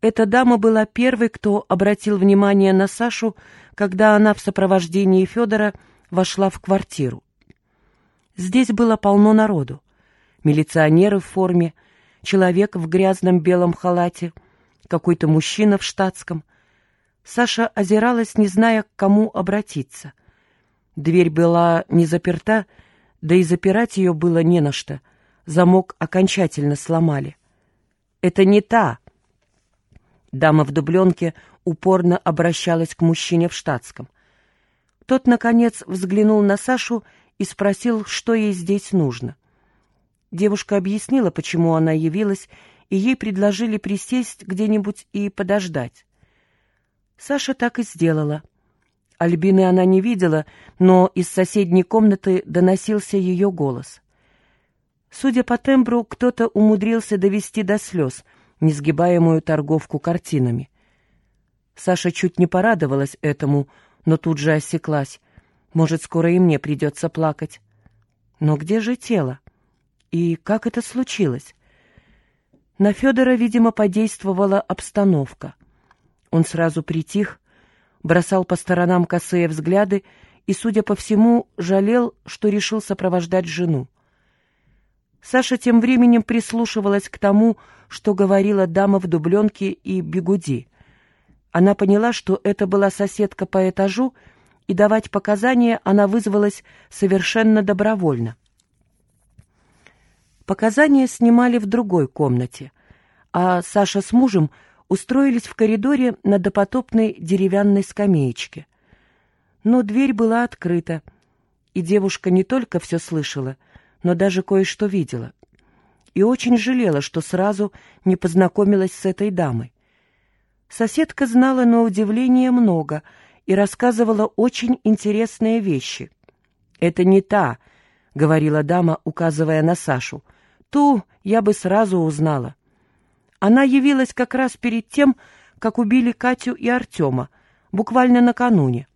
Эта дама была первой, кто обратил внимание на Сашу, когда она в сопровождении Федора вошла в квартиру. Здесь было полно народу. Милиционеры в форме, человек в грязном белом халате, какой-то мужчина в штатском. Саша озиралась, не зная, к кому обратиться. Дверь была не заперта, да и запирать ее было не на что. Замок окончательно сломали. «Это не та!» Дама в дубленке упорно обращалась к мужчине в штатском. Тот, наконец, взглянул на Сашу и спросил, что ей здесь нужно. Девушка объяснила, почему она явилась, и ей предложили присесть где-нибудь и подождать. Саша так и сделала. Альбины она не видела, но из соседней комнаты доносился ее голос. Судя по тембру, кто-то умудрился довести до слез — несгибаемую торговку картинами. Саша чуть не порадовалась этому, но тут же осеклась. Может, скоро и мне придется плакать. Но где же тело? И как это случилось? На Федора, видимо, подействовала обстановка. Он сразу притих, бросал по сторонам косые взгляды и, судя по всему, жалел, что решил сопровождать жену. Саша тем временем прислушивалась к тому, что говорила дама в дубленке и бегуди. Она поняла, что это была соседка по этажу, и давать показания она вызвалась совершенно добровольно. Показания снимали в другой комнате, а Саша с мужем устроились в коридоре на допотопной деревянной скамеечке. Но дверь была открыта, и девушка не только все слышала, но даже кое-что видела и очень жалела, что сразу не познакомилась с этой дамой. Соседка знала на удивление много и рассказывала очень интересные вещи. «Это не та», — говорила дама, указывая на Сашу. «Ту я бы сразу узнала». Она явилась как раз перед тем, как убили Катю и Артема, буквально накануне.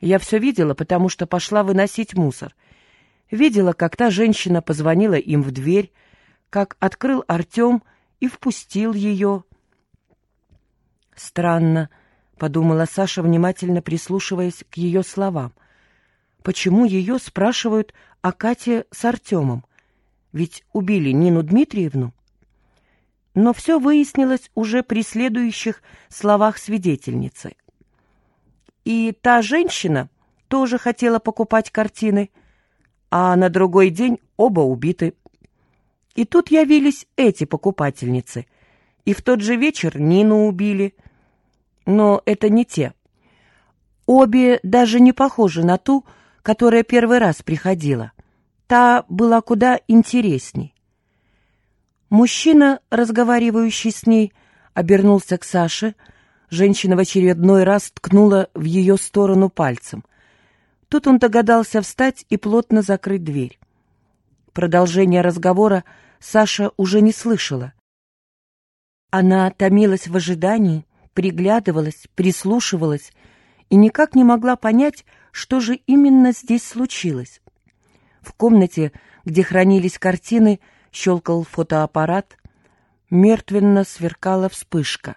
Я все видела, потому что пошла выносить мусор. Видела, как та женщина позвонила им в дверь, как открыл Артем и впустил ее. «Странно», — подумала Саша, внимательно прислушиваясь к ее словам. «Почему ее спрашивают о Кате с Артемом? Ведь убили Нину Дмитриевну». Но все выяснилось уже при следующих словах свидетельницы. И та женщина тоже хотела покупать картины, а на другой день оба убиты. И тут явились эти покупательницы. И в тот же вечер Нину убили. Но это не те. Обе даже не похожи на ту, которая первый раз приходила. Та была куда интересней. Мужчина, разговаривающий с ней, обернулся к Саше. Женщина в очередной раз ткнула в ее сторону пальцем. Тут он догадался встать и плотно закрыть дверь. Продолжение разговора Саша уже не слышала. Она томилась в ожидании, приглядывалась, прислушивалась и никак не могла понять, что же именно здесь случилось. В комнате, где хранились картины, щелкал фотоаппарат, мертвенно сверкала вспышка.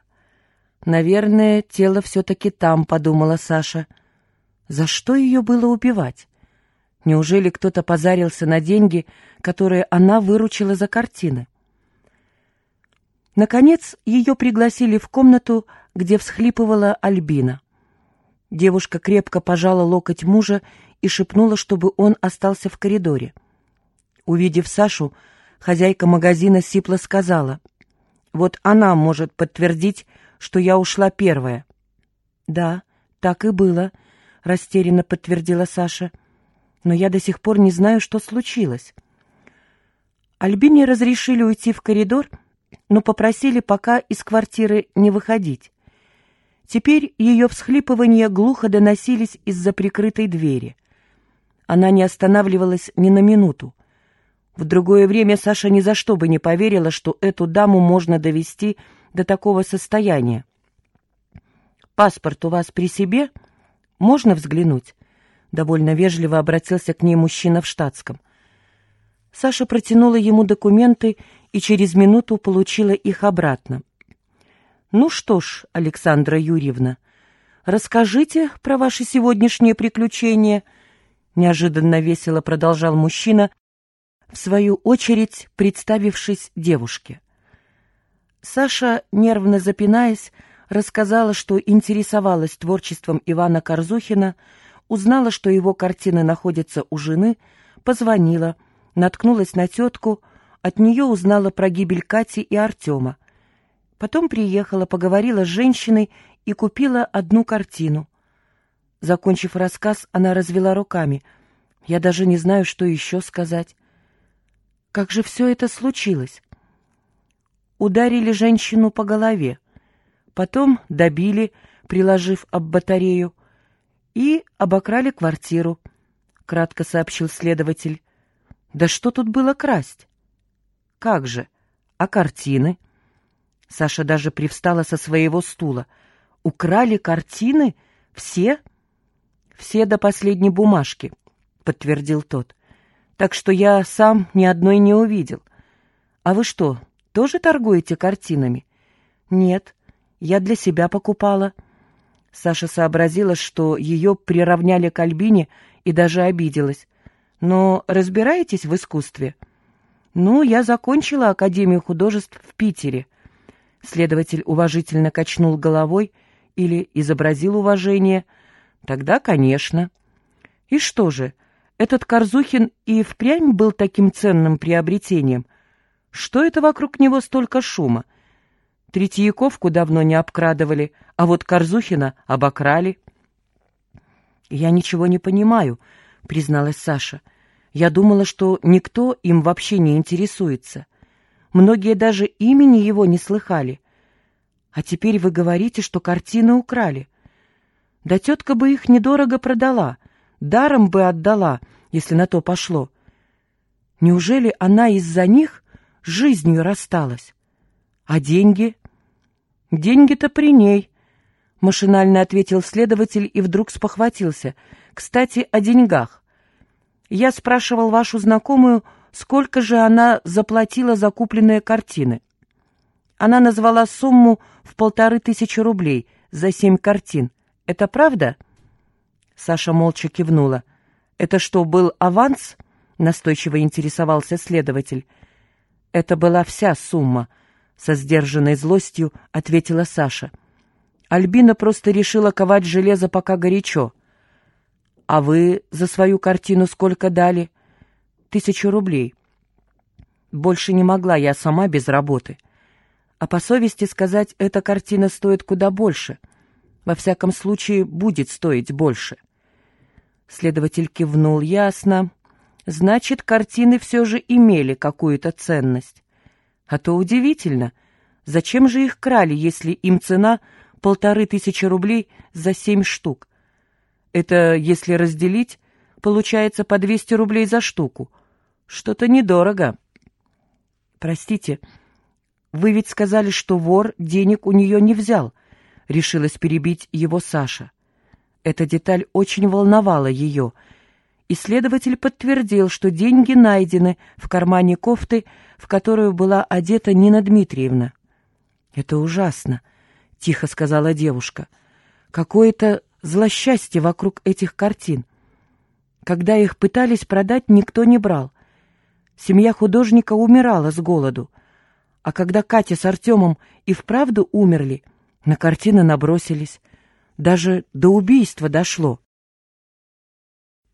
«Наверное, тело все-таки там», — подумала Саша. «За что ее было убивать? Неужели кто-то позарился на деньги, которые она выручила за картины? Наконец, ее пригласили в комнату, где всхлипывала Альбина. Девушка крепко пожала локоть мужа и шепнула, чтобы он остался в коридоре. Увидев Сашу, хозяйка магазина сипло сказала, «Вот она может подтвердить, что я ушла первая». «Да, так и было», — растерянно подтвердила Саша но я до сих пор не знаю, что случилось. Альбине разрешили уйти в коридор, но попросили пока из квартиры не выходить. Теперь ее всхлипывания глухо доносились из-за прикрытой двери. Она не останавливалась ни на минуту. В другое время Саша ни за что бы не поверила, что эту даму можно довести до такого состояния. «Паспорт у вас при себе? Можно взглянуть?» Довольно вежливо обратился к ней мужчина в штатском. Саша протянула ему документы и через минуту получила их обратно. «Ну что ж, Александра Юрьевна, расскажите про ваши сегодняшние приключения», неожиданно весело продолжал мужчина, в свою очередь представившись девушке. Саша, нервно запинаясь, рассказала, что интересовалась творчеством Ивана Корзухина, узнала, что его картины находятся у жены, позвонила, наткнулась на тетку, от нее узнала про гибель Кати и Артема. Потом приехала, поговорила с женщиной и купила одну картину. Закончив рассказ, она развела руками. Я даже не знаю, что еще сказать. Как же все это случилось? Ударили женщину по голове. Потом добили, приложив об батарею, и обокрали квартиру, — кратко сообщил следователь. Да что тут было красть? Как же? А картины? — Саша даже привстала со своего стула. «Украли картины? Все?» «Все до последней бумажки», — подтвердил тот. «Так что я сам ни одной не увидел. А вы что, тоже торгуете картинами?» «Нет, я для себя покупала». Саша сообразила, что ее приравняли к Альбине и даже обиделась. «Но разбираетесь в искусстве?» «Ну, я закончила Академию художеств в Питере». Следователь уважительно качнул головой или изобразил уважение. Тогда, конечно. И что же, этот Корзухин и впрямь был таким ценным приобретением? Что это вокруг него столько шума? Третьяковку давно не обкрадывали, а вот Корзухина обокрали. «Я ничего не понимаю», — призналась Саша. «Я думала, что никто им вообще не интересуется». Многие даже имени его не слыхали. А теперь вы говорите, что картины украли. Да тетка бы их недорого продала, даром бы отдала, если на то пошло. Неужели она из-за них жизнью рассталась? А деньги? Деньги-то при ней, — машинально ответил следователь и вдруг спохватился. Кстати, о деньгах. Я спрашивал вашу знакомую, — сколько же она заплатила за купленные картины. Она назвала сумму в полторы тысячи рублей за семь картин. Это правда? Саша молча кивнула. «Это что, был аванс?» — настойчиво интересовался следователь. «Это была вся сумма», — со сдержанной злостью ответила Саша. Альбина просто решила ковать железо пока горячо. «А вы за свою картину сколько дали?» тысячу рублей. Больше не могла я сама без работы. А по совести сказать, эта картина стоит куда больше. Во всяком случае, будет стоить больше. Следователь кивнул ясно. Значит, картины все же имели какую-то ценность. А то удивительно. Зачем же их крали, если им цена полторы тысячи рублей за семь штук? Это, если разделить, получается по двести рублей за штуку. Что-то недорого. Простите, вы ведь сказали, что вор денег у нее не взял, решилась перебить его Саша. Эта деталь очень волновала ее. Исследователь подтвердил, что деньги найдены в кармане кофты, в которую была одета Нина Дмитриевна. «Это ужасно», — тихо сказала девушка. «Какое-то злосчастье вокруг этих картин. Когда их пытались продать, никто не брал. Семья художника умирала с голоду. А когда Катя с Артемом и вправду умерли, на картины набросились. Даже до убийства дошло.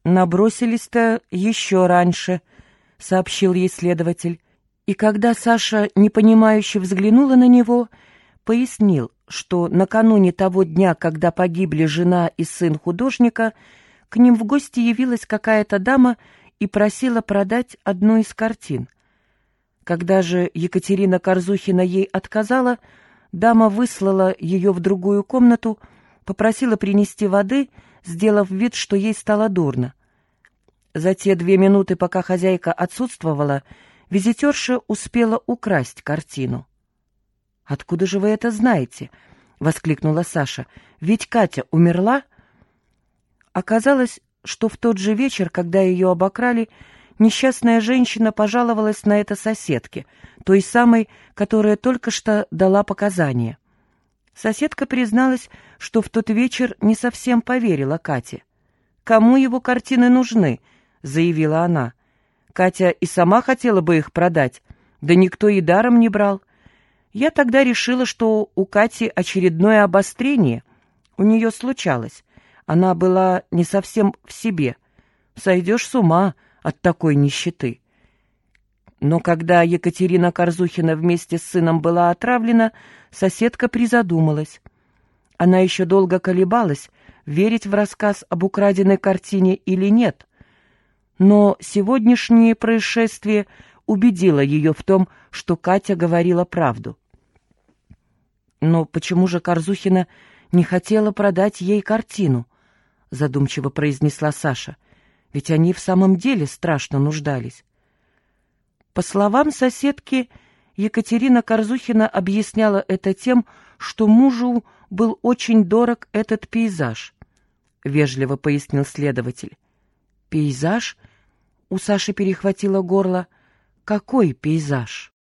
«Набросились-то еще раньше», — сообщил ей следователь. И когда Саша непонимающе взглянула на него, пояснил, что накануне того дня, когда погибли жена и сын художника, к ним в гости явилась какая-то дама и просила продать одну из картин. Когда же Екатерина Корзухина ей отказала, дама выслала ее в другую комнату, попросила принести воды, сделав вид, что ей стало дурно. За те две минуты, пока хозяйка отсутствовала, визитерша успела украсть картину. «Откуда же вы это знаете?» — воскликнула Саша. «Ведь Катя умерла?» Оказалось, что в тот же вечер, когда ее обокрали, несчастная женщина пожаловалась на это соседке, той самой, которая только что дала показания. Соседка призналась, что в тот вечер не совсем поверила Кате. «Кому его картины нужны?» — заявила она. «Катя и сама хотела бы их продать, да никто и даром не брал. Я тогда решила, что у Кати очередное обострение. У нее случалось. Она была не совсем в себе. Сойдешь с ума от такой нищеты». Но когда Екатерина Корзухина вместе с сыном была отравлена, соседка призадумалась. Она еще долго колебалась, верить в рассказ об украденной картине или нет. Но сегодняшнее происшествие убедило ее в том, что Катя говорила правду. «Но почему же Корзухина не хотела продать ей картину?» — задумчиво произнесла Саша. «Ведь они в самом деле страшно нуждались». По словам соседки, Екатерина Корзухина объясняла это тем, что мужу был очень дорог этот пейзаж, — вежливо пояснил следователь. «Пейзаж?» — у Саши перехватило горло. «Какой пейзаж?»